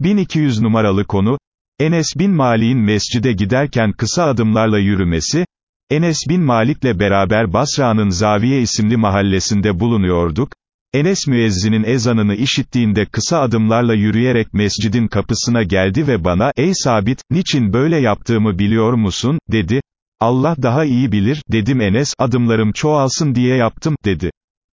1200 numaralı konu, Enes bin Malik'in mescide giderken kısa adımlarla yürümesi, Enes bin Malik'le beraber Basra'nın Zaviye isimli mahallesinde bulunuyorduk, Enes müezzinin ezanını işittiğinde kısa adımlarla yürüyerek mescidin kapısına geldi ve bana, ey sabit, niçin böyle yaptığımı biliyor musun, dedi, Allah daha iyi bilir, dedim Enes, adımlarım çoğalsın diye yaptım, dedi.